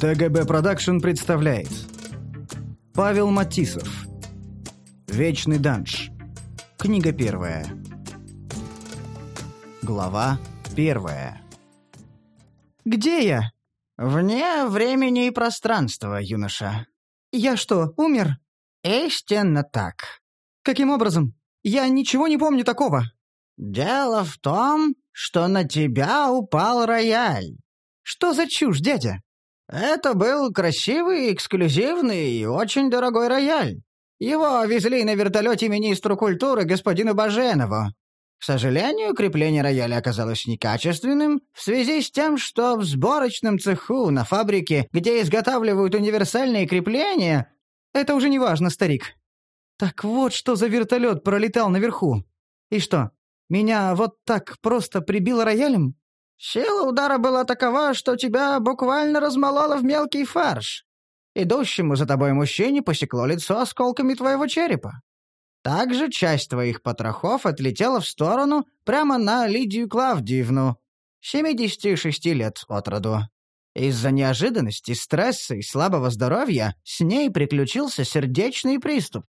ТГБ Продакшн представляет Павел Матисов Вечный данж Книга первая Глава первая Где я? Вне времени и пространства, юноша. Я что, умер? Истинно так. Каким образом? Я ничего не помню такого. Дело в том, что на тебя упал рояль. Что за чушь, дядя? Это был красивый, эксклюзивный и очень дорогой рояль. Его везли на вертолете министру культуры господину Баженову. К сожалению, крепление рояля оказалось некачественным в связи с тем, что в сборочном цеху на фабрике, где изготавливают универсальные крепления... Это уже не важно, старик. Так вот, что за вертолет пролетал наверху. И что, меня вот так просто прибило роялем? Сила удара была такова, что тебя буквально размололо в мелкий фарш. Идущему за тобой мужчине посекло лицо осколками твоего черепа. Также часть твоих потрохов отлетела в сторону прямо на Лидию Клавдиевну, 76 лет от роду. Из-за неожиданности, стресса и слабого здоровья с ней приключился сердечный приступ.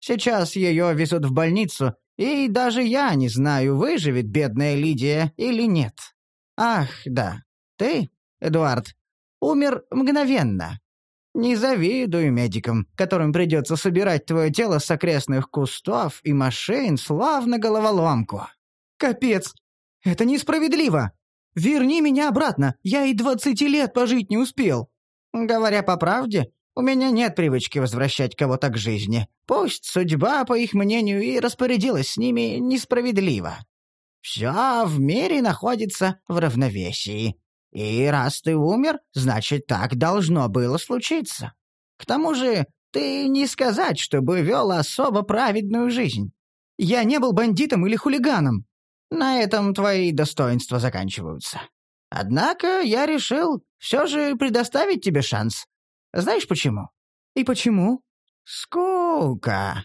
Сейчас ее везут в больницу, и даже я не знаю, выживет бедная Лидия или нет. Ах, да, ты, Эдуард, умер мгновенно. Не завидую медикам, которым придется собирать твое тело с окрестных кустов и машин, славно головоломку. Капец! Это несправедливо! Верни меня обратно, я и двадцати лет пожить не успел. Говоря по правде, у меня нет привычки возвращать кого-то к жизни. Пусть судьба, по их мнению, и распорядилась с ними несправедливо. Все в мире находится в равновесии. И раз ты умер, значит, так должно было случиться. К тому же, ты не сказать, чтобы вел особо праведную жизнь. Я не был бандитом или хулиганом. На этом твои достоинства заканчиваются. Однако я решил все же предоставить тебе шанс. Знаешь почему? И почему? Скука.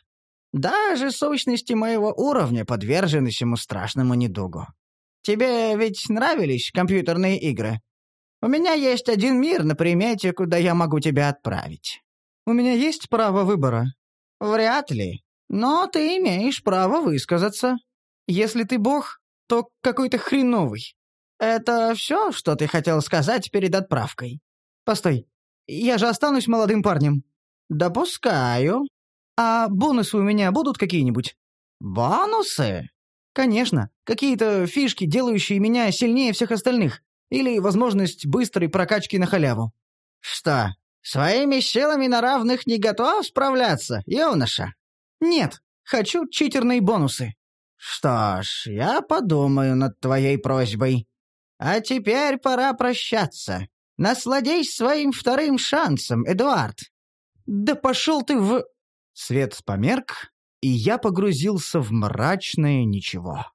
Даже сущности моего уровня подвержены всему страшному недугу. Тебе ведь нравились компьютерные игры? У меня есть один мир на примете, куда я могу тебя отправить. У меня есть право выбора? Вряд ли. Но ты имеешь право высказаться. Если ты бог, то какой-то хреновый. Это все, что ты хотел сказать перед отправкой? Постой. Я же останусь молодым парнем. Допускаю. А бонусы у меня будут какие-нибудь? Бонусы? Конечно. Какие-то фишки, делающие меня сильнее всех остальных. Или возможность быстрой прокачки на халяву. Что, своими силами на равных не готов справляться, юноша? Нет, хочу читерные бонусы. Что ж, я подумаю над твоей просьбой. А теперь пора прощаться. Насладись своим вторым шансом, Эдуард. Да пошел ты в... Свет померк, и я погрузился в мрачное ничего.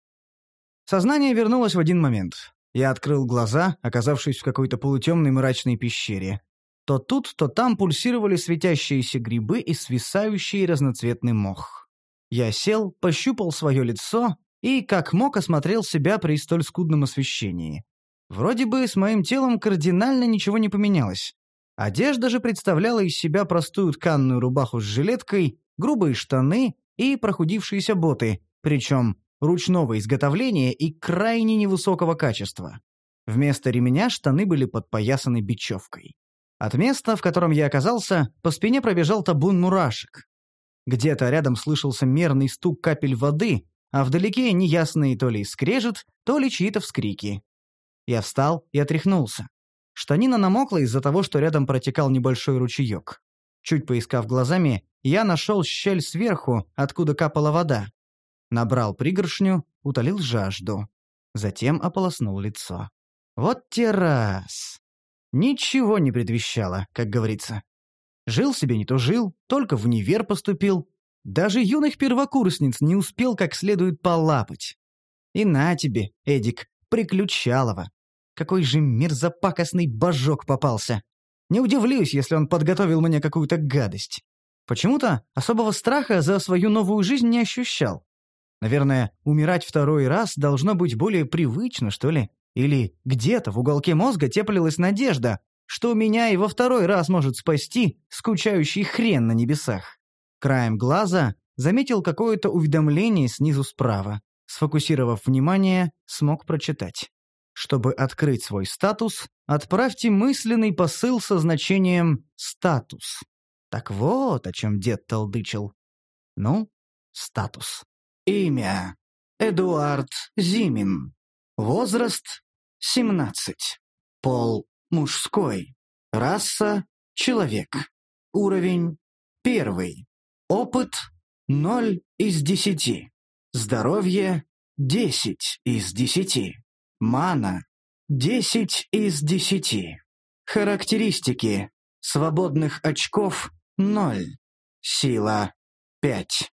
Сознание вернулось в один момент. Я открыл глаза, оказавшись в какой-то полутемной мрачной пещере. То тут, то там пульсировали светящиеся грибы и свисающий разноцветный мох. Я сел, пощупал свое лицо и, как мог, осмотрел себя при столь скудном освещении. Вроде бы с моим телом кардинально ничего не поменялось. Одежда же представляла из себя простую тканную рубаху с жилеткой, грубые штаны и прохудившиеся боты, причем ручного изготовления и крайне невысокого качества. Вместо ремня штаны были подпоясаны бечевкой. От места, в котором я оказался, по спине пробежал табун мурашек. Где-то рядом слышался мерный стук капель воды, а вдалеке неясные то ли скрежет, то ли чьи-то вскрики. Я встал и отряхнулся. Штанина намокла из-за того, что рядом протекал небольшой ручеек. Чуть поискав глазами, я нашел щель сверху, откуда капала вода. Набрал пригоршню, утолил жажду. Затем ополоснул лицо. Вот те раз. Ничего не предвещало, как говорится. Жил себе не то жил, только в универ поступил. Даже юных первокурсниц не успел как следует полапать. И на тебе, Эдик, приключалово. Какой же мерзопакостный божок попался. Не удивлюсь, если он подготовил мне какую-то гадость. Почему-то особого страха за свою новую жизнь не ощущал. Наверное, умирать второй раз должно быть более привычно, что ли? Или где-то в уголке мозга теплилась надежда. что меня и во второй раз может спасти скучающий хрен на небесах. Краем глаза заметил какое-то уведомление снизу справа. Сфокусировав внимание, смог прочитать. Чтобы открыть свой статус, отправьте мысленный посыл со значением «статус». Так вот, о чем дед толдычил. Ну, статус. Имя. Эдуард Зимин. Возраст. 17. Пол. Мужской. Раса. Человек. Уровень. Первый. Опыт. 0 из 10. Здоровье. 10 из 10. Мана. 10 из 10. Характеристики. Свободных очков – 0. Сила – 5.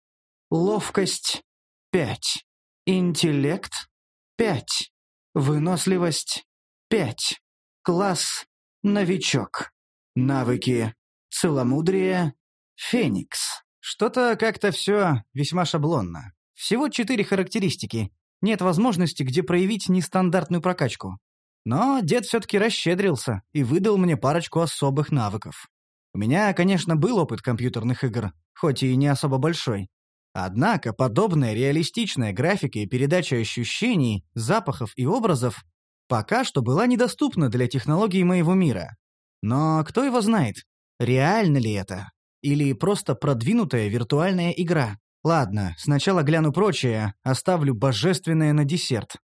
Ловкость – 5. Интеллект – 5. Выносливость – 5. Класс – новичок. Навыки – целомудрие – феникс. Что-то как-то все весьма шаблонно. Всего четыре характеристики. Нет возможности, где проявить нестандартную прокачку. Но дед все-таки расщедрился и выдал мне парочку особых навыков. У меня, конечно, был опыт компьютерных игр, хоть и не особо большой. Однако подобная реалистичная графика и передача ощущений, запахов и образов пока что была недоступна для технологий моего мира. Но кто его знает, реально ли это? Или просто продвинутая виртуальная игра? Ладно, сначала гляну прочее, оставлю божественное на десерт.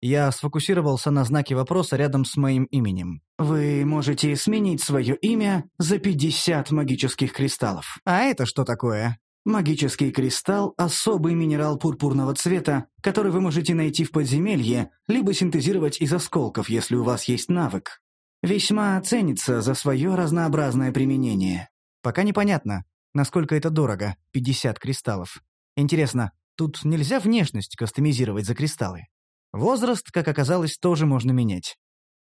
Я сфокусировался на знаке вопроса рядом с моим именем. «Вы можете сменить свое имя за 50 магических кристаллов». «А это что такое?» Магический кристалл – особый минерал пурпурного цвета, который вы можете найти в подземелье, либо синтезировать из осколков, если у вас есть навык. Весьма ценится за свое разнообразное применение. Пока непонятно, насколько это дорого – 50 кристаллов. Интересно, тут нельзя внешность кастомизировать за кристаллы? Возраст, как оказалось, тоже можно менять.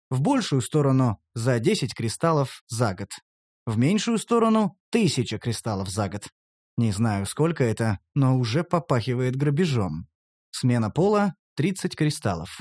В большую сторону – за 10 кристаллов за год. В меньшую сторону – 1000 кристаллов за год. Не знаю, сколько это, но уже попахивает грабежом. Смена пола – 30 кристаллов.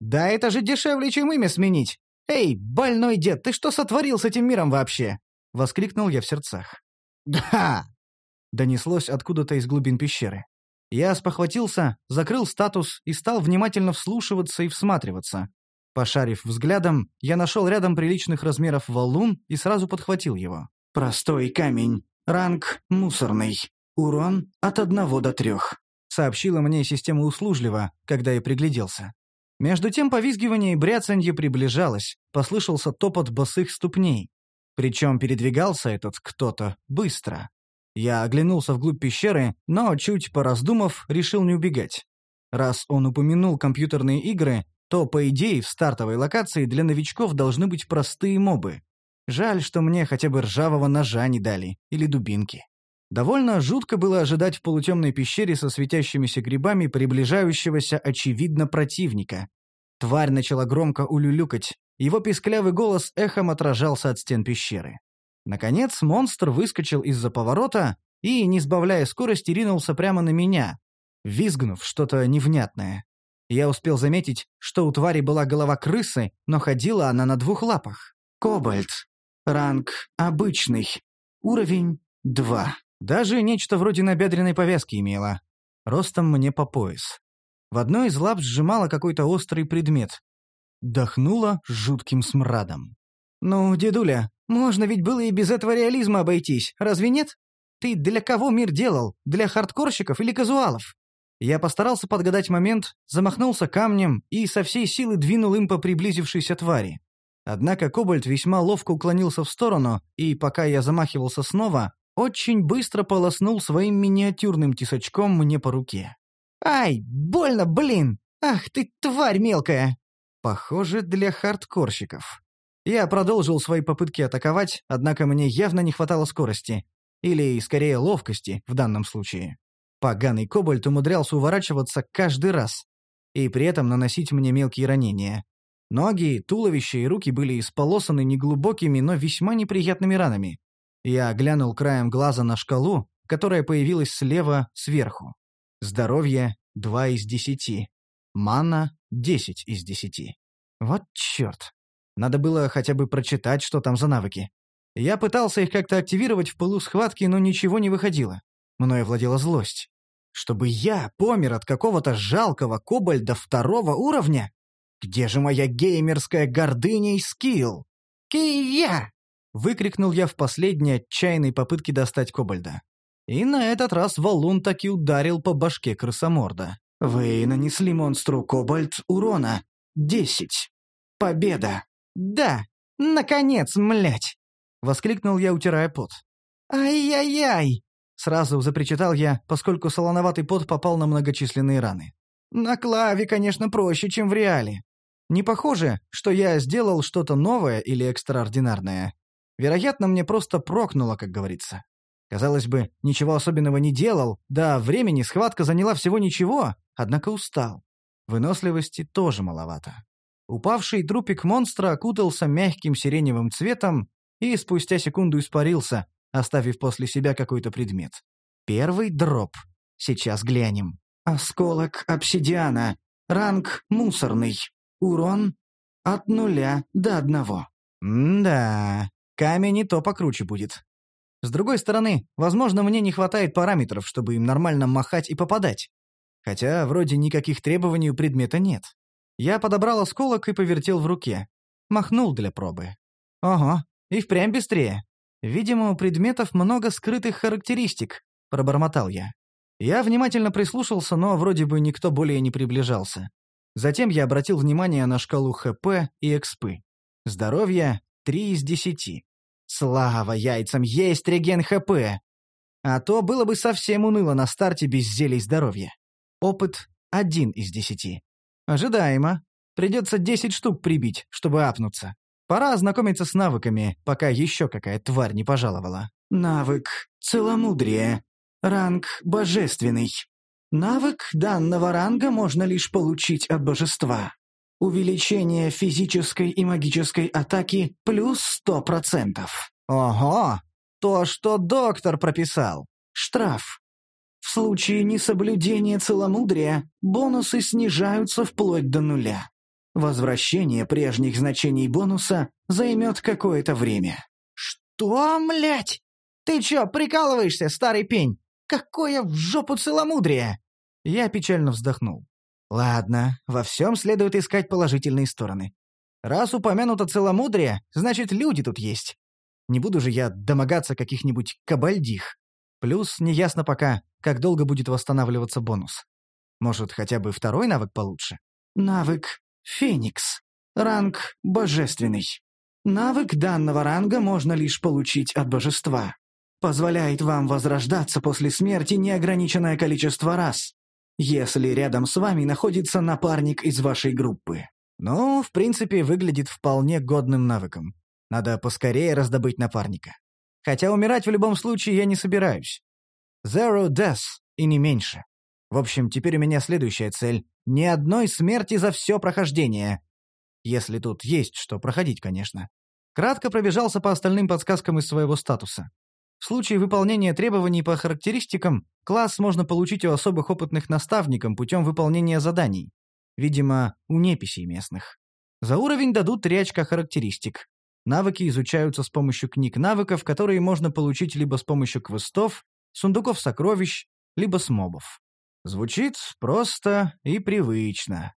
«Да это же дешевле, чем имя сменить! Эй, больной дед, ты что сотворил с этим миром вообще?» — воскликнул я в сердцах. «Да!» — донеслось откуда-то из глубин пещеры. Я спохватился, закрыл статус и стал внимательно вслушиваться и всматриваться. Пошарив взглядом, я нашел рядом приличных размеров валун и сразу подхватил его. «Простой камень. Ранг мусорный. Урон от одного до трех», — сообщила мне система услужливо, когда я пригляделся. Между тем повизгивание и бряцанье приближалось, послышался топот босых ступней. Причем передвигался этот кто-то быстро. Я оглянулся вглубь пещеры, но, чуть пораздумав, решил не убегать. Раз он упомянул компьютерные игры, то, по идее, в стартовой локации для новичков должны быть простые мобы. Жаль, что мне хотя бы ржавого ножа не дали, или дубинки. Довольно жутко было ожидать в полутемной пещере со светящимися грибами приближающегося, очевидно, противника. Тварь начала громко улюлюкать, его писклявый голос эхом отражался от стен пещеры. Наконец монстр выскочил из-за поворота и, не сбавляя скорости, ринулся прямо на меня, визгнув что-то невнятное. Я успел заметить, что у твари была голова крысы, но ходила она на двух лапах. Кобальт. Ранг обычный. Уровень 2. Даже нечто вроде набедренной повязки имела. Ростом мне по пояс. В одной из лап сжимала какой-то острый предмет. Дохнула жутким смрадом. «Ну, дедуля, можно ведь было и без этого реализма обойтись, разве нет? Ты для кого мир делал? Для хардкорщиков или казуалов? Я постарался подгадать момент, замахнулся камнем и со всей силы двинул им по приблизившейся твари. Однако Кобальт весьма ловко уклонился в сторону, и пока я замахивался снова, очень быстро полоснул своим миниатюрным тесачком мне по руке. «Ай, больно, блин! Ах ты, тварь мелкая!» Похоже, для хардкорщиков. Я продолжил свои попытки атаковать, однако мне явно не хватало скорости. Или, скорее, ловкости в данном случае. Поганый кобальт умудрялся уворачиваться каждый раз. И при этом наносить мне мелкие ранения. Ноги, туловище и руки были исполосаны неглубокими, но весьма неприятными ранами. Я глянул краем глаза на шкалу, которая появилась слева сверху. Здоровье — 2 из 10. Мана — 10 из 10. Вот черт. Надо было хотя бы прочитать, что там за навыки. Я пытался их как-то активировать в пылу схватки, но ничего не выходило. Мною владела злость. Чтобы я помер от какого-то жалкого кобальда второго уровня? Где же моя геймерская гордыня и скилл? «Кия!» — выкрикнул я в последней отчаянной попытке достать кобальда. И на этот раз валун таки ударил по башке крысоморда. «Вы нанесли монстру кобальд урона. Десять. Победа!» «Да! Наконец, млять!» — воскликнул я, утирая пот. «Ай-яй-яй!» — сразу запричитал я, поскольку солоноватый пот попал на многочисленные раны. «На клаве, конечно, проще, чем в реале. Не похоже, что я сделал что-то новое или экстраординарное. Вероятно, мне просто прокнуло, как говорится. Казалось бы, ничего особенного не делал, да времени схватка заняла всего ничего, однако устал. Выносливости тоже маловато. Упавший трупик монстра окутался мягким сиреневым цветом и спустя секунду испарился, оставив после себя какой-то предмет. Первый дроп. Сейчас глянем. Осколок обсидиана. Ранг мусорный. Урон от нуля до одного. М-да, камень и то покруче будет. С другой стороны, возможно, мне не хватает параметров, чтобы им нормально махать и попадать. Хотя вроде никаких требований у предмета нет. Я подобрал осколок и повертел в руке. Махнул для пробы. Ого, и впрямь быстрее. Видимо, у предметов много скрытых характеристик, пробормотал я. Я внимательно прислушался, но вроде бы никто более не приближался. Затем я обратил внимание на шкалу ХП и экспы. Здоровье — 3 из 10. Слава яйцам, есть реген ХП! А то было бы совсем уныло на старте без зелий здоровья. Опыт — 1 из 10. Ожидаемо. Придется 10 штук прибить, чтобы апнуться. Пора ознакомиться с навыками, пока еще какая тварь не пожаловала. Навык «Целомудрие». Ранг «Божественный». Навык данного ранга можно лишь получить от божества. Увеличение физической и магической атаки плюс 100%. Ого! То, что доктор прописал. Штраф. В случае несоблюдения целомудрия бонусы снижаются вплоть до нуля. Возвращение прежних значений бонуса займет какое-то время. «Что, млять? Ты чё, прикалываешься, старый пень? Какое в жопу целомудрие?» Я печально вздохнул. Ладно, во всем следует искать положительные стороны. Раз упомянуто целомудрие, значит, люди тут есть. Не буду же я домогаться каких-нибудь кабальдих. Плюс неясно пока, как долго будет восстанавливаться бонус. Может, хотя бы второй навык получше? Навык «Феникс». Ранг «Божественный». Навык данного ранга можно лишь получить от божества. Позволяет вам возрождаться после смерти неограниченное количество раз если рядом с вами находится напарник из вашей группы. Ну, в принципе, выглядит вполне годным навыком. Надо поскорее раздобыть напарника. Хотя умирать в любом случае я не собираюсь. Zero death, и не меньше. В общем, теперь у меня следующая цель. Ни одной смерти за все прохождение. Если тут есть что проходить, конечно. Кратко пробежался по остальным подсказкам из своего статуса. В случае выполнения требований по характеристикам, класс можно получить у особых опытных наставников путем выполнения заданий. Видимо, у неписей местных. За уровень дадут три очка характеристик. Навыки изучаются с помощью книг навыков, которые можно получить либо с помощью квестов, сундуков сокровищ, либо с мобов. Звучит просто и привычно.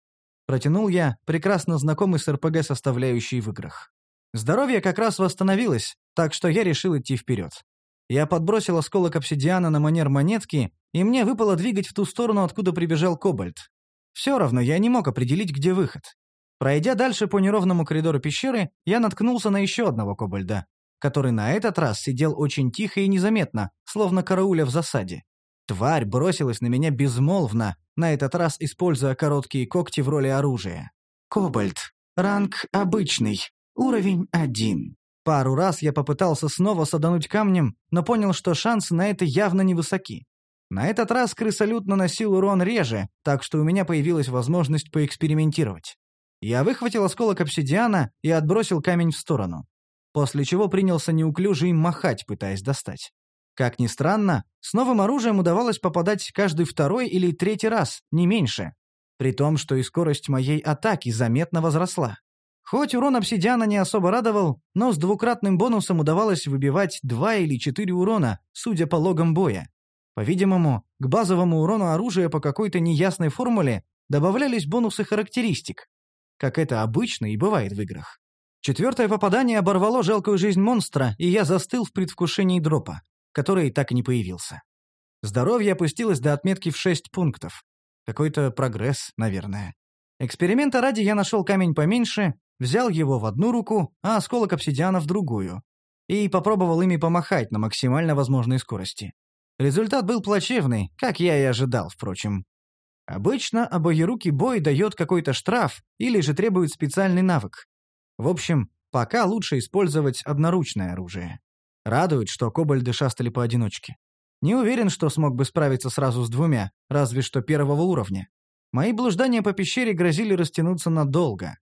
Протянул я, прекрасно знакомый с РПГ составляющей в играх. Здоровье как раз восстановилось, так что я решил идти вперед. Я подбросил осколок обсидиана на манер монетки, и мне выпало двигать в ту сторону, откуда прибежал кобальт. Все равно я не мог определить, где выход. Пройдя дальше по неровному коридору пещеры, я наткнулся на еще одного кобальда, который на этот раз сидел очень тихо и незаметно, словно карауля в засаде. Тварь бросилась на меня безмолвно, на этот раз используя короткие когти в роли оружия. Кобальт. Ранг обычный. Уровень один. Пару раз я попытался снова садануть камнем, но понял, что шансы на это явно невысоки. На этот раз крысолют наносил урон реже, так что у меня появилась возможность поэкспериментировать. Я выхватил осколок обсидиана и отбросил камень в сторону. После чего принялся неуклюже им махать, пытаясь достать. Как ни странно, с новым оружием удавалось попадать каждый второй или третий раз, не меньше. При том, что и скорость моей атаки заметно возросла. Хоть урон обсидиана не особо радовал, но с двукратным бонусом удавалось выбивать два или четыре урона, судя по логам боя. По-видимому, к базовому урону оружия по какой-то неясной формуле добавлялись бонусы характеристик, как это обычно и бывает в играх. Четвертое попадание оборвало жалкую жизнь монстра, и я застыл в предвкушении дропа, который так и не появился. Здоровье опустилось до отметки в 6 пунктов. Какой-то прогресс, наверное. Эксперимента ради я нашел камень поменьше, взял его в одну руку, а осколок обсидиана в другую. И попробовал ими помахать на максимально возможной скорости. Результат был плачевный, как я и ожидал, впрочем. Обычно обоерукий бой дает какой-то штраф или же требует специальный навык. В общем, пока лучше использовать одноручное оружие. Радует, что кобальды шастали поодиночке. Не уверен, что смог бы справиться сразу с двумя, разве что первого уровня. Мои блуждания по пещере грозили растянуться надолго.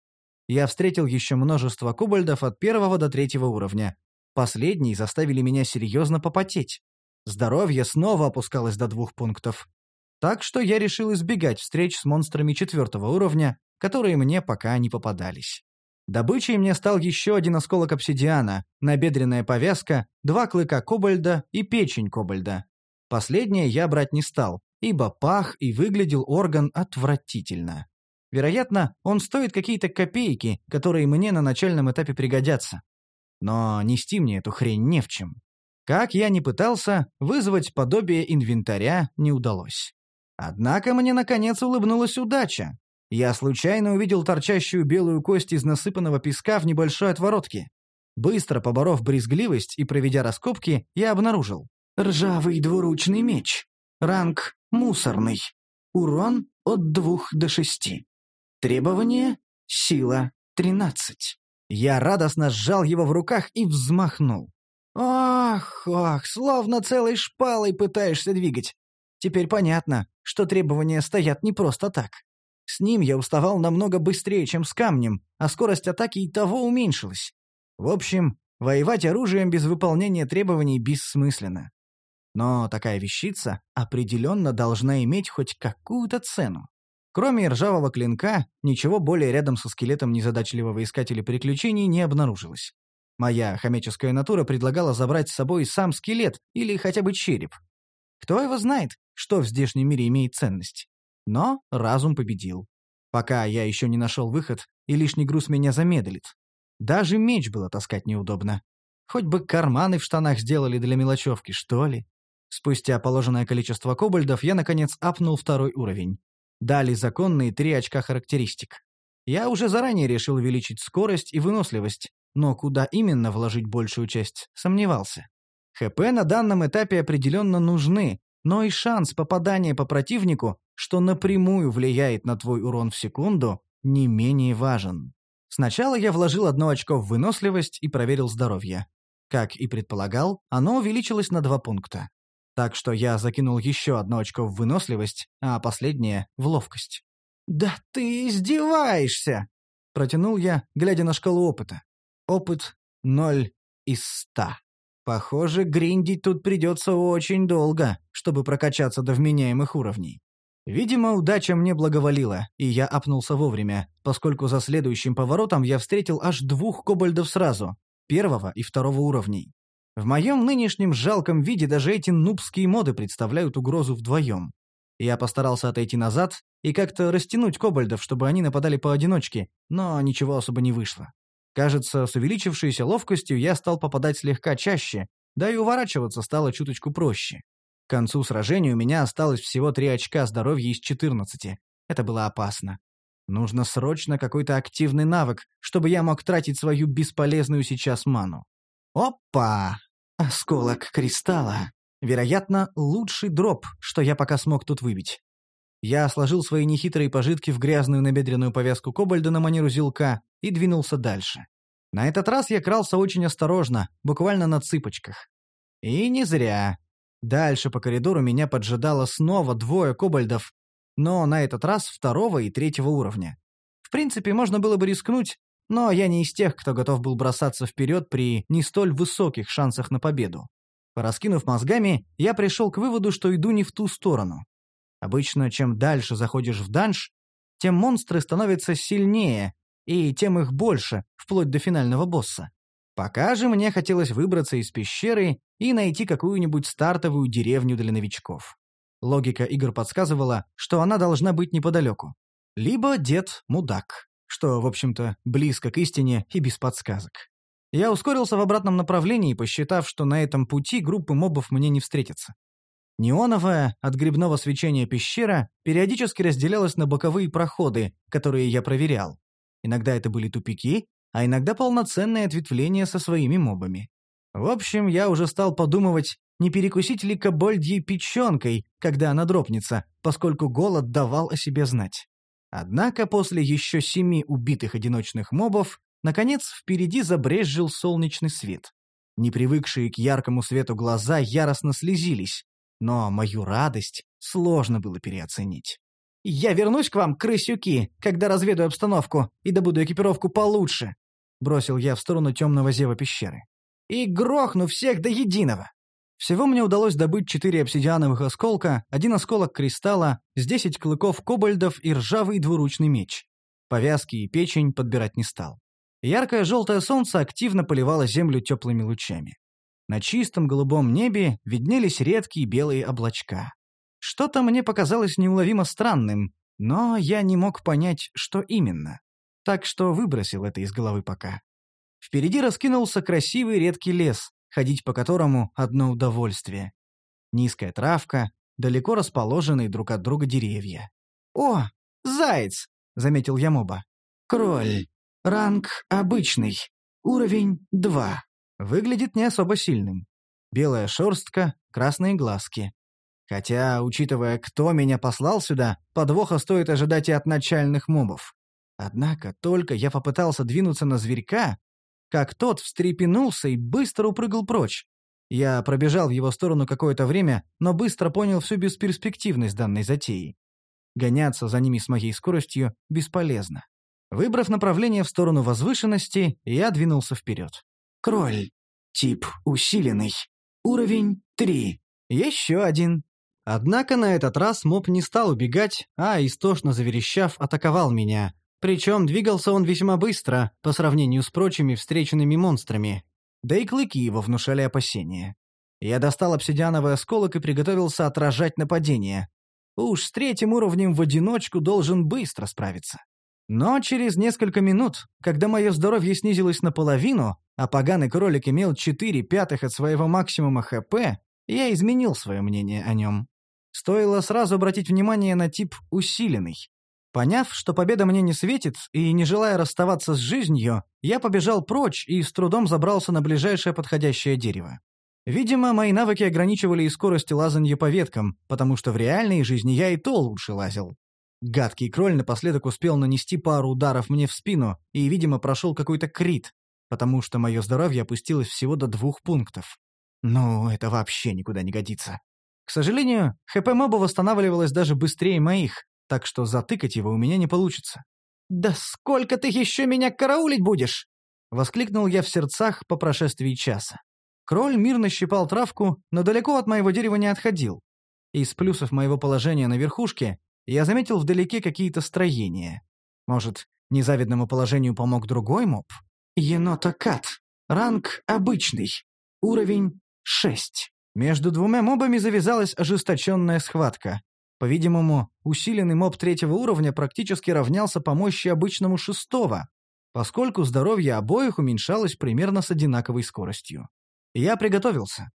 Я встретил еще множество кобальдов от первого до третьего уровня. Последние заставили меня серьезно попотеть. Здоровье снова опускалось до двух пунктов. Так что я решил избегать встреч с монстрами четвертого уровня, которые мне пока не попадались. Добычей мне стал еще один осколок обсидиана, набедренная повязка, два клыка кобальда и печень кобальда. Последнее я брать не стал, ибо пах и выглядел орган отвратительно. Вероятно, он стоит какие-то копейки, которые мне на начальном этапе пригодятся. Но нести мне эту хрень не в чем. Как я ни пытался, вызвать подобие инвентаря не удалось. Однако мне наконец улыбнулась удача. Я случайно увидел торчащую белую кость из насыпанного песка в небольшой отворотке. Быстро поборов брезгливость и проведя раскопки, я обнаружил. Ржавый двуручный меч. Ранг мусорный. Урон от двух до шести. Требование — сила тринадцать. Я радостно сжал его в руках и взмахнул. Ах, ах, словно целой шпалой пытаешься двигать. Теперь понятно, что требования стоят не просто так. С ним я уставал намного быстрее, чем с камнем, а скорость атаки и того уменьшилась. В общем, воевать оружием без выполнения требований бессмысленно. Но такая вещица определенно должна иметь хоть какую-то цену. Кроме ржавого клинка, ничего более рядом со скелетом незадачливого искателя приключений не обнаружилось. Моя хомяческая натура предлагала забрать с собой сам скелет или хотя бы череп. Кто его знает, что в здешнем мире имеет ценность. Но разум победил. Пока я еще не нашел выход, и лишний груз меня замедлит. Даже меч было таскать неудобно. Хоть бы карманы в штанах сделали для мелочевки, что ли. Спустя положенное количество кобальдов я, наконец, апнул второй уровень. Дали законные три очка характеристик. Я уже заранее решил увеличить скорость и выносливость, но куда именно вложить большую часть, сомневался. ХП на данном этапе определенно нужны, но и шанс попадания по противнику, что напрямую влияет на твой урон в секунду, не менее важен. Сначала я вложил одно очко в выносливость и проверил здоровье. Как и предполагал, оно увеличилось на два пункта. Так что я закинул еще одно очко в выносливость, а последнее — в ловкость. «Да ты издеваешься!» — протянул я, глядя на шкалу опыта. Опыт — ноль из ста. Похоже, гриндить тут придется очень долго, чтобы прокачаться до вменяемых уровней. Видимо, удача мне благоволила, и я апнулся вовремя, поскольку за следующим поворотом я встретил аж двух кобальдов сразу, первого и второго уровней. В моем нынешнем жалком виде даже эти нубские моды представляют угрозу вдвоем. Я постарался отойти назад и как-то растянуть кобальдов, чтобы они нападали поодиночке, но ничего особо не вышло. Кажется, с увеличившейся ловкостью я стал попадать слегка чаще, да и уворачиваться стало чуточку проще. К концу сражения у меня осталось всего три очка здоровья из 14. Это было опасно. Нужно срочно какой-то активный навык, чтобы я мог тратить свою бесполезную сейчас ману. Опа! Осколок кристалла. Вероятно, лучший дроп, что я пока смог тут выбить. Я сложил свои нехитрые пожитки в грязную набедренную повязку кобальда на манеру зилка и двинулся дальше. На этот раз я крался очень осторожно, буквально на цыпочках. И не зря. Дальше по коридору меня поджидало снова двое кобальдов, но на этот раз второго и третьего уровня. В принципе, можно было бы рискнуть, но я не из тех, кто готов был бросаться вперед при не столь высоких шансах на победу. Пораскинув мозгами, я пришел к выводу, что иду не в ту сторону. Обычно, чем дальше заходишь в данж, тем монстры становятся сильнее, и тем их больше, вплоть до финального босса. Пока же мне хотелось выбраться из пещеры и найти какую-нибудь стартовую деревню для новичков. Логика игр подсказывала, что она должна быть неподалеку. Либо дед – мудак, что, в общем-то, близко к истине и без подсказок. Я ускорился в обратном направлении, посчитав, что на этом пути группы мобов мне не встретится. Неоновая, от грибного свечения пещера периодически разделялась на боковые проходы, которые я проверял. Иногда это были тупики, а иногда полноценные ответвления со своими мобами. В общем, я уже стал подумывать, не перекусить ли кобольдьей печенкой, когда она дропнется, поскольку голод давал о себе знать. Однако после еще семи убитых одиночных мобов, наконец впереди забрезжил солнечный свет. Непривыкшие к яркому свету глаза яростно слезились, но мою радость сложно было переоценить. «Я вернусь к вам, крысюки, когда разведаю обстановку и добуду экипировку получше», — бросил я в сторону темного зева пещеры. «И грохну всех до единого!» Всего мне удалось добыть четыре обсидиановых осколка, один осколок кристалла, с десять клыков кобальдов и ржавый двуручный меч. Повязки и печень подбирать не стал. Яркое желтое солнце активно поливало землю теплыми лучами. На чистом голубом небе виднелись редкие белые облачка. Что-то мне показалось неуловимо странным, но я не мог понять, что именно. Так что выбросил это из головы пока. Впереди раскинулся красивый редкий лес, ходить по которому одно удовольствие. Низкая травка, далеко расположенные друг от друга деревья. «О, заяц!» — заметил я моба. «Кроль. Ранг обычный. Уровень 2. Выглядит не особо сильным. Белая шерстка, красные глазки. Хотя, учитывая, кто меня послал сюда, подвоха стоит ожидать и от начальных мобов. Однако только я попытался двинуться на зверька, как тот встрепенулся и быстро упрыгал прочь. Я пробежал в его сторону какое-то время, но быстро понял всю бесперспективность данной затеи. Гоняться за ними с моей скоростью бесполезно. Выбрав направление в сторону возвышенности, я двинулся вперед. Кроль. Тип усиленный. Уровень 3. Еще один. Однако на этот раз моб не стал убегать, а, истошно заверещав, атаковал меня. Причем двигался он весьма быстро, по сравнению с прочими встреченными монстрами. Да и клыки его внушали опасения. Я достал обсидиановый осколок и приготовился отражать нападение. Уж с третьим уровнем в одиночку должен быстро справиться. Но через несколько минут, когда мое здоровье снизилось наполовину, а поганый кролик имел 4 пятых от своего максимума ХП, я изменил свое мнение о нем. Стоило сразу обратить внимание на тип «усиленный». Поняв, что победа мне не светит, и не желая расставаться с жизнью, я побежал прочь и с трудом забрался на ближайшее подходящее дерево. Видимо, мои навыки ограничивали и скорость лазанья по веткам, потому что в реальной жизни я и то лучше лазил. Гадкий кроль напоследок успел нанести пару ударов мне в спину и, видимо, прошел какой-то крит, потому что мое здоровье опустилось всего до двух пунктов. Ну, это вообще никуда не годится. К сожалению, ХП моба восстанавливалось даже быстрее моих, так что затыкать его у меня не получится. «Да сколько ты еще меня караулить будешь?» — воскликнул я в сердцах по прошествии часа. Кроль мирно щипал травку, но далеко от моего дерева не отходил. Из плюсов моего положения на верхушке я заметил вдалеке какие-то строения. Может, незавидному положению помог другой моб? Енота-кат. Ранг обычный. Уровень 6. Между двумя мобами завязалась ожесточенная схватка. По-видимому, усиленный моб третьего уровня практически равнялся по мощи обычному шестого, поскольку здоровье обоих уменьшалось примерно с одинаковой скоростью. Я приготовился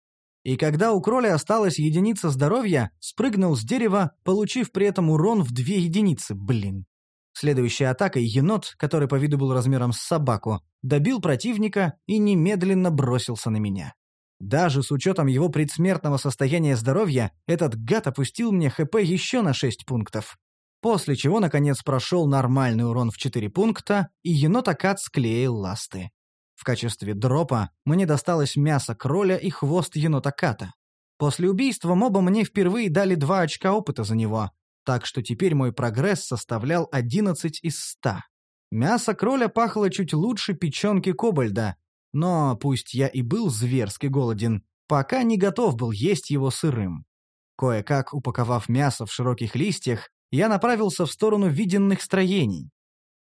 и когда у кроля осталась единица здоровья, спрыгнул с дерева, получив при этом урон в две единицы, блин. Следующей атакой енот, который по виду был размером с собаку, добил противника и немедленно бросился на меня. Даже с учетом его предсмертного состояния здоровья, этот гад опустил мне ХП еще на 6 пунктов. После чего, наконец, прошел нормальный урон в 4 пункта, и енот-акад склеил ласты. В качестве дропа мне досталось мясо кроля и хвост енота Ката. После убийства моба мне впервые дали два очка опыта за него, так что теперь мой прогресс составлял 11 из 100. Мясо кроля пахло чуть лучше печенки кобальда, но пусть я и был зверски голоден, пока не готов был есть его сырым. Кое-как упаковав мясо в широких листьях, я направился в сторону виденных строений.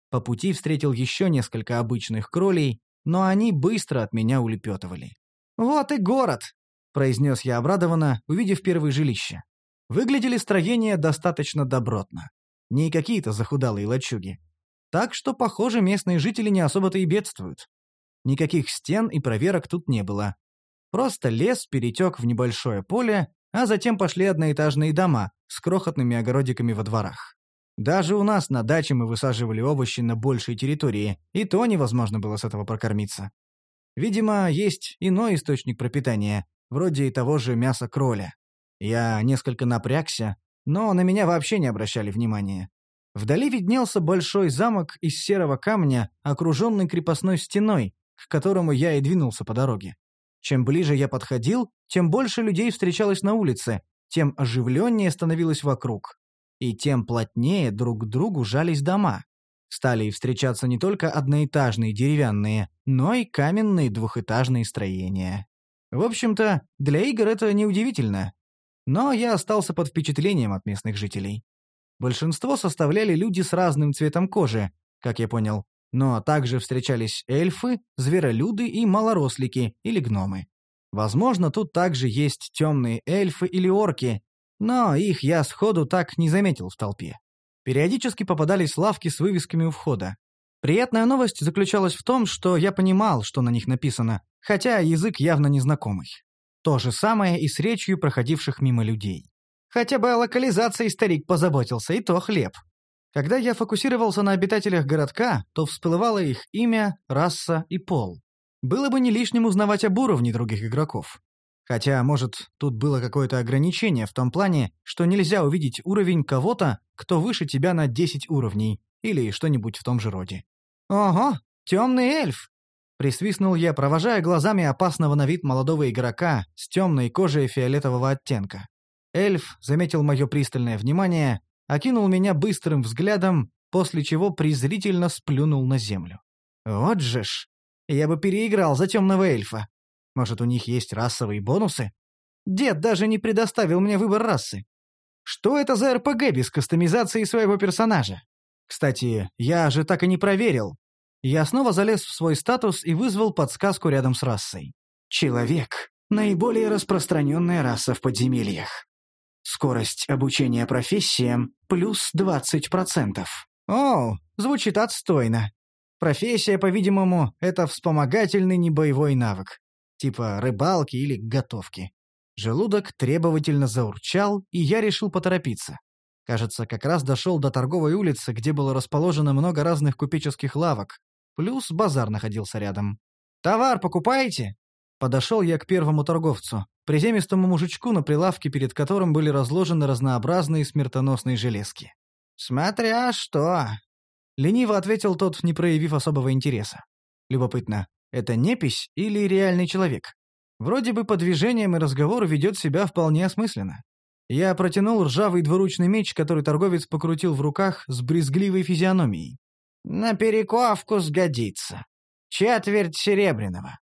По пути встретил еще несколько обычных кролей, но они быстро от меня улепетывали. «Вот и город!» — произнес я обрадованно, увидев первое жилище. Выглядели строения достаточно добротно. Не какие-то захудалые лачуги. Так что, похоже, местные жители не особо-то и бедствуют. Никаких стен и проверок тут не было. Просто лес перетек в небольшое поле, а затем пошли одноэтажные дома с крохотными огородиками во дворах. Даже у нас на даче мы высаживали овощи на большей территории, и то невозможно было с этого прокормиться. Видимо, есть иной источник пропитания, вроде и того же мяса кроля. Я несколько напрягся, но на меня вообще не обращали внимания. Вдали виднелся большой замок из серого камня, окруженный крепостной стеной, к которому я и двинулся по дороге. Чем ближе я подходил, тем больше людей встречалось на улице, тем оживленнее становилось вокруг. И тем плотнее друг к другу жались дома. Стали встречаться не только одноэтажные деревянные, но и каменные двухэтажные строения. В общем-то, для игр это неудивительно. Но я остался под впечатлением от местных жителей. Большинство составляли люди с разным цветом кожи, как я понял, но также встречались эльфы, зверолюды и малорослики или гномы. Возможно, тут также есть темные эльфы или орки, но их я сходу так не заметил в толпе. Периодически попадались лавки с вывесками у входа. Приятная новость заключалась в том, что я понимал, что на них написано, хотя язык явно незнакомый. То же самое и с речью проходивших мимо людей. Хотя бы о локализации старик позаботился, и то хлеб. Когда я фокусировался на обитателях городка, то всплывало их имя, раса и пол. Было бы не лишним узнавать об уровне других игроков. Хотя, может, тут было какое-то ограничение в том плане, что нельзя увидеть уровень кого-то, кто выше тебя на 10 уровней, или что-нибудь в том же роде. «Ого, темный эльф!» Присвистнул я, провожая глазами опасного на вид молодого игрока с темной кожей фиолетового оттенка. Эльф заметил мое пристальное внимание окинул меня быстрым взглядом, после чего презрительно сплюнул на землю. Вот же ж! Я бы переиграл за темного эльфа. Может, у них есть расовые бонусы? Дед даже не предоставил мне выбор расы. Что это за РПГ без кастомизации своего персонажа? Кстати, я же так и не проверил. Я снова залез в свой статус и вызвал подсказку рядом с расой. Человек — наиболее распространенная раса в подземельях. Скорость обучения профессиям плюс 20%. О, звучит отстойно. Профессия, по-видимому, это вспомогательный небоевой навык. Типа рыбалки или готовки. Желудок требовательно заурчал, и я решил поторопиться. Кажется, как раз дошел до торговой улицы, где было расположено много разных купеческих лавок. Плюс базар находился рядом. «Товар покупаете?» Подошел я к первому торговцу, приземистому мужичку на прилавке, перед которым были разложены разнообразные смертоносные железки. «Смотря что!» Лениво ответил тот, не проявив особого интереса. Любопытно, это непись или реальный человек? Вроде бы по движениям и разговору ведет себя вполне осмысленно. Я протянул ржавый двуручный меч, который торговец покрутил в руках с брезгливой физиономией. «На перековку сгодится. Четверть серебряного.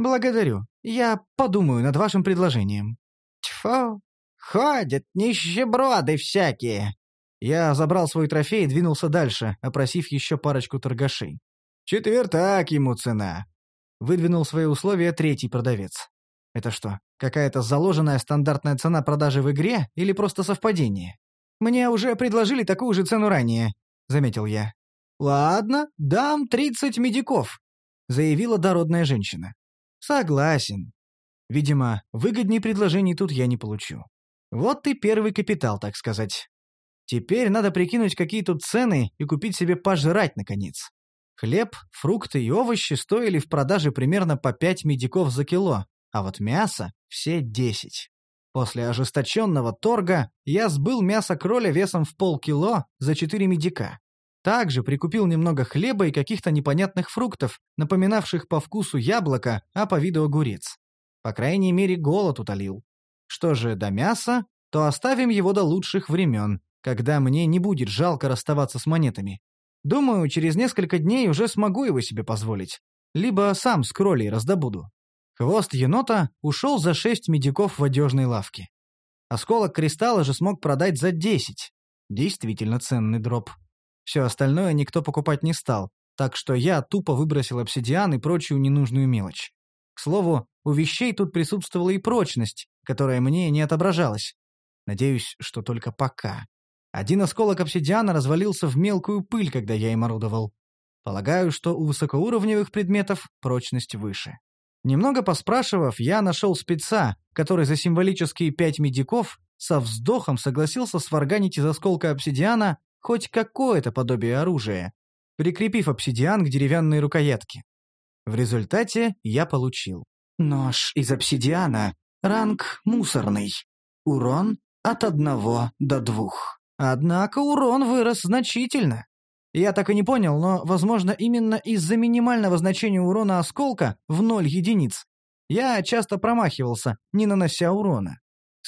«Благодарю. Я подумаю над вашим предложением». «Тьфу! Ходят нищеброды всякие!» Я забрал свой трофей и двинулся дальше, опросив еще парочку торгашей. «Четвертак ему цена!» Выдвинул свои условия третий продавец. «Это что, какая-то заложенная стандартная цена продажи в игре или просто совпадение?» «Мне уже предложили такую же цену ранее», — заметил я. «Ладно, дам тридцать медиков», — заявила дородная женщина. Согласен. Видимо, выгоднее предложений тут я не получу. Вот и первый капитал, так сказать. Теперь надо прикинуть, какие тут цены, и купить себе пожрать, наконец. Хлеб, фрукты и овощи стоили в продаже примерно по 5 медиков за кило, а вот мясо — все 10. После ожесточенного торга я сбыл мясо кроля весом в полкило за 4 медика. Также прикупил немного хлеба и каких-то непонятных фруктов, напоминавших по вкусу яблоко, а по виду огурец. По крайней мере, голод утолил. Что же до мяса, то оставим его до лучших времен, когда мне не будет жалко расставаться с монетами. Думаю, через несколько дней уже смогу его себе позволить. Либо сам с кролей раздобуду. Хвост енота ушел за шесть медиков в одежной лавке. Осколок кристалла же смог продать за десять. Действительно ценный дроп. Все остальное никто покупать не стал, так что я тупо выбросил обсидиан и прочую ненужную мелочь. К слову, у вещей тут присутствовала и прочность, которая мне не отображалась. Надеюсь, что только пока. Один осколок обсидиана развалился в мелкую пыль, когда я им орудовал. Полагаю, что у высокоуровневых предметов прочность выше. Немного поспрашивав, я нашел спеца, который за символические пять медиков со вздохом согласился сварганить из осколка обсидиана хоть какое-то подобие оружия, прикрепив обсидиан к деревянной рукоятке. В результате я получил нож из обсидиана, ранг мусорный, урон от одного до двух. Однако урон вырос значительно. Я так и не понял, но, возможно, именно из-за минимального значения урона осколка в ноль единиц я часто промахивался, не нанося урона.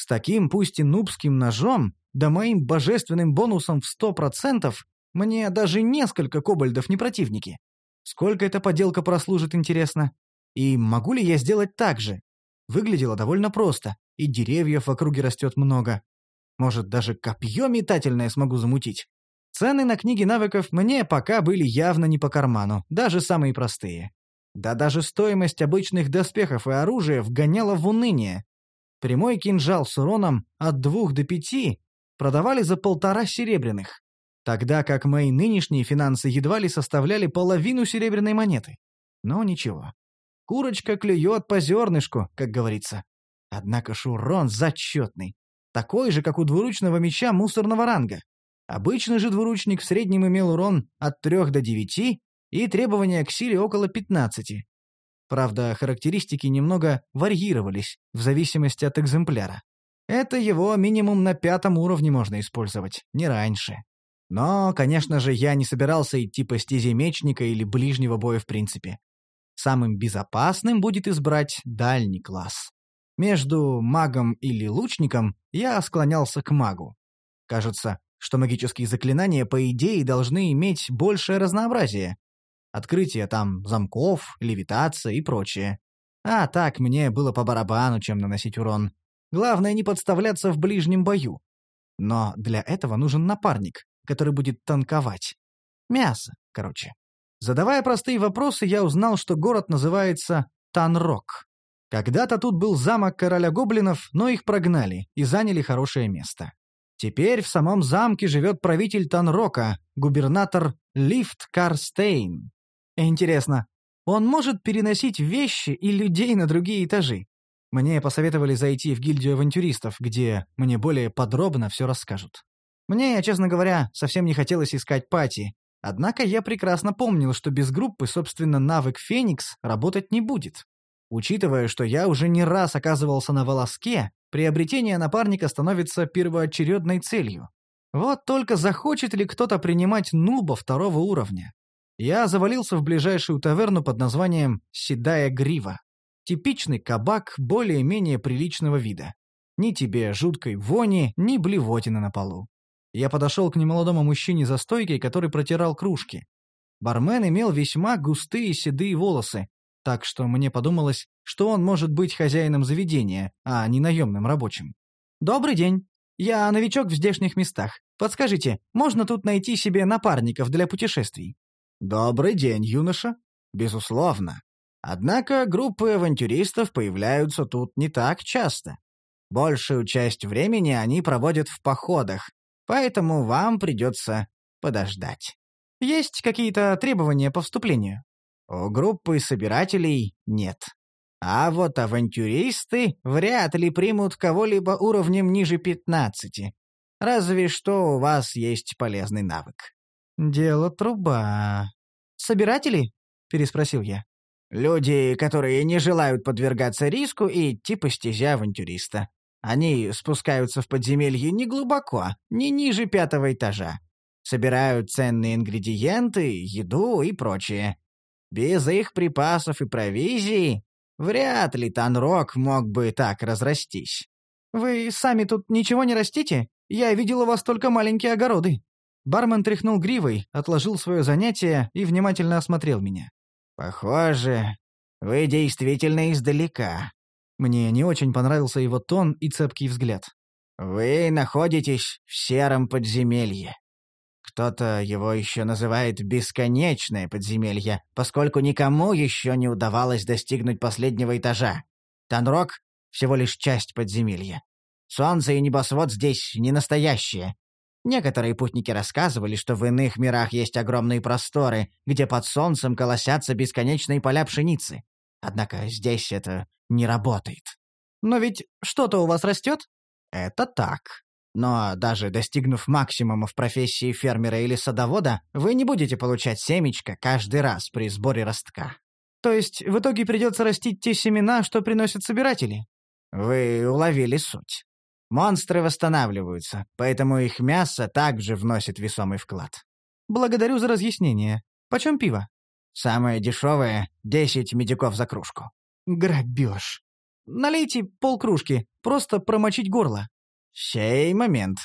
С таким, пусть и нубским ножом, да моим божественным бонусом в сто процентов, мне даже несколько кобальдов не противники. Сколько эта поделка прослужит, интересно? И могу ли я сделать так же? Выглядело довольно просто, и деревьев в округе растет много. Может, даже копье метательное смогу замутить. Цены на книги навыков мне пока были явно не по карману, даже самые простые. Да даже стоимость обычных доспехов и оружия вгоняла в уныние. Прямой кинжал с уроном от двух до пяти продавали за полтора серебряных, тогда как мои нынешние финансы едва ли составляли половину серебряной монеты. Но ничего. Курочка клюет по зернышку, как говорится. Однако ж урон зачетный такой же, как у двуручного меча мусорного ранга. Обычный же двуручник в среднем имел урон от 3 до 9 и требования к силе около 15. Правда, характеристики немного варьировались в зависимости от экземпляра. Это его минимум на пятом уровне можно использовать, не раньше. Но, конечно же, я не собирался идти по стезе мечника или ближнего боя в принципе. Самым безопасным будет избрать дальний класс. Между магом или лучником я склонялся к магу. Кажется, что магические заклинания, по идее, должны иметь большее разнообразие. Открытие там замков, левитация и прочее. А так мне было по барабану, чем наносить урон. Главное не подставляться в ближнем бою. Но для этого нужен напарник, который будет танковать. Мясо, короче. Задавая простые вопросы, я узнал, что город называется Танрок. Когда-то тут был замок короля гоблинов, но их прогнали и заняли хорошее место. Теперь в самом замке живет правитель Танрока, губернатор Лифт Карстейн. Интересно, он может переносить вещи и людей на другие этажи? Мне посоветовали зайти в гильдию авантюристов, где мне более подробно все расскажут. Мне, честно говоря, совсем не хотелось искать пати, однако я прекрасно помнил, что без группы, собственно, навык Феникс работать не будет. Учитывая, что я уже не раз оказывался на волоске, приобретение напарника становится первоочередной целью. Вот только захочет ли кто-то принимать нуба второго уровня? Я завалился в ближайшую таверну под названием «Седая грива». Типичный кабак более-менее приличного вида. Ни тебе жуткой вони, ни блевотины на полу. Я подошел к немолодому мужчине за стойкой, который протирал кружки. Бармен имел весьма густые седые волосы, так что мне подумалось, что он может быть хозяином заведения, а не наемным рабочим. «Добрый день. Я новичок в здешних местах. Подскажите, можно тут найти себе напарников для путешествий?» «Добрый день, юноша. Безусловно. Однако группы авантюристов появляются тут не так часто. Большую часть времени они проводят в походах, поэтому вам придется подождать». «Есть какие-то требования по вступлению?» У группы собирателей нет. А вот авантюристы вряд ли примут кого-либо уровнем ниже 15. Разве что у вас есть полезный навык. «Дело труба. Собиратели?» — переспросил я. «Люди, которые не желают подвергаться риску и идти по стезе авантюриста. Они спускаются в подземелье не глубоко, не ниже пятого этажа. Собирают ценные ингредиенты, еду и прочее. Без их припасов и провизии вряд ли Танрок мог бы так разрастись. «Вы сами тут ничего не растите? Я видел у вас только маленькие огороды». Бармен тряхнул гривой, отложил свое занятие и внимательно осмотрел меня. «Похоже, вы действительно издалека». Мне не очень понравился его тон и цепкий взгляд. «Вы находитесь в сером подземелье. Кто-то его еще называет «бесконечное подземелье», поскольку никому еще не удавалось достигнуть последнего этажа. Танрок — всего лишь часть подземелья. Солнце и небосвод здесь не настоящие. Некоторые путники рассказывали, что в иных мирах есть огромные просторы, где под солнцем колосятся бесконечные поля пшеницы. Однако здесь это не работает. Но ведь что-то у вас растет? Это так. Но даже достигнув максимума в профессии фермера или садовода, вы не будете получать семечко каждый раз при сборе ростка. То есть в итоге придется растить те семена, что приносят собиратели? Вы уловили суть. Монстры восстанавливаются, поэтому их мясо также вносит весомый вклад. Благодарю за разъяснение. Почем пиво? Самое дешевое — десять медиков за кружку. Грабеж. Налейте полкружки, просто промочить горло. «Сей момент.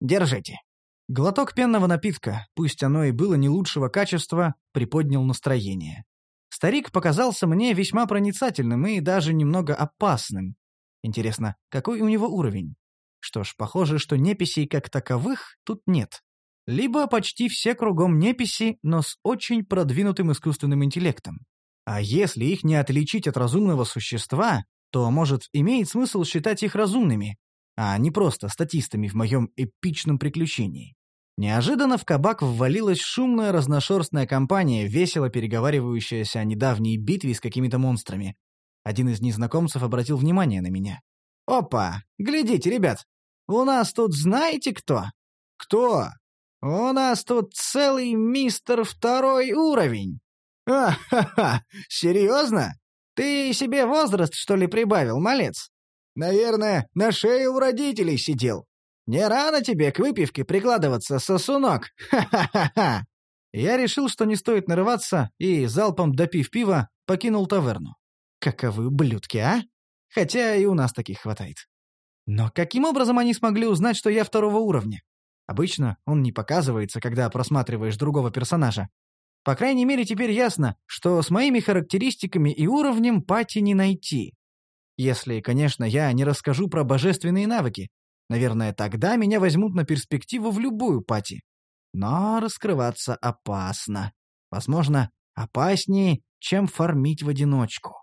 Держите». Глоток пенного напитка, пусть оно и было не лучшего качества, приподнял настроение. Старик показался мне весьма проницательным и даже немного опасным. Интересно, какой у него уровень? Что ж, похоже, что неписей как таковых тут нет. Либо почти все кругом неписи, но с очень продвинутым искусственным интеллектом. А если их не отличить от разумного существа, то, может, имеет смысл считать их разумными, а не просто статистами в моем эпичном приключении. Неожиданно в кабак ввалилась шумная разношерстная компания, весело переговаривающаяся о недавней битве с какими-то монстрами. Один из незнакомцев обратил внимание на меня. «Опа! Глядите, ребят! У нас тут знаете кто?» «Кто?» «У нас тут целый мистер второй уровень!» «А-ха-ха! Серьезно? Ты себе возраст, что ли, прибавил, малец?» Наверное, на шее у родителей сидел. Не рано тебе к выпивке прикладываться, сосунок. Ха-ха-ха-ха!» Я решил, что не стоит нарываться, и, залпом допив пива, покинул таверну. Каковы ублюдки, а? Хотя и у нас таких хватает. Но каким образом они смогли узнать, что я второго уровня? Обычно он не показывается, когда просматриваешь другого персонажа. По крайней мере, теперь ясно, что с моими характеристиками и уровнем пати не найти. Если, конечно, я не расскажу про божественные навыки. Наверное, тогда меня возьмут на перспективу в любую пати. Но раскрываться опасно. Возможно, опаснее, чем фармить в одиночку.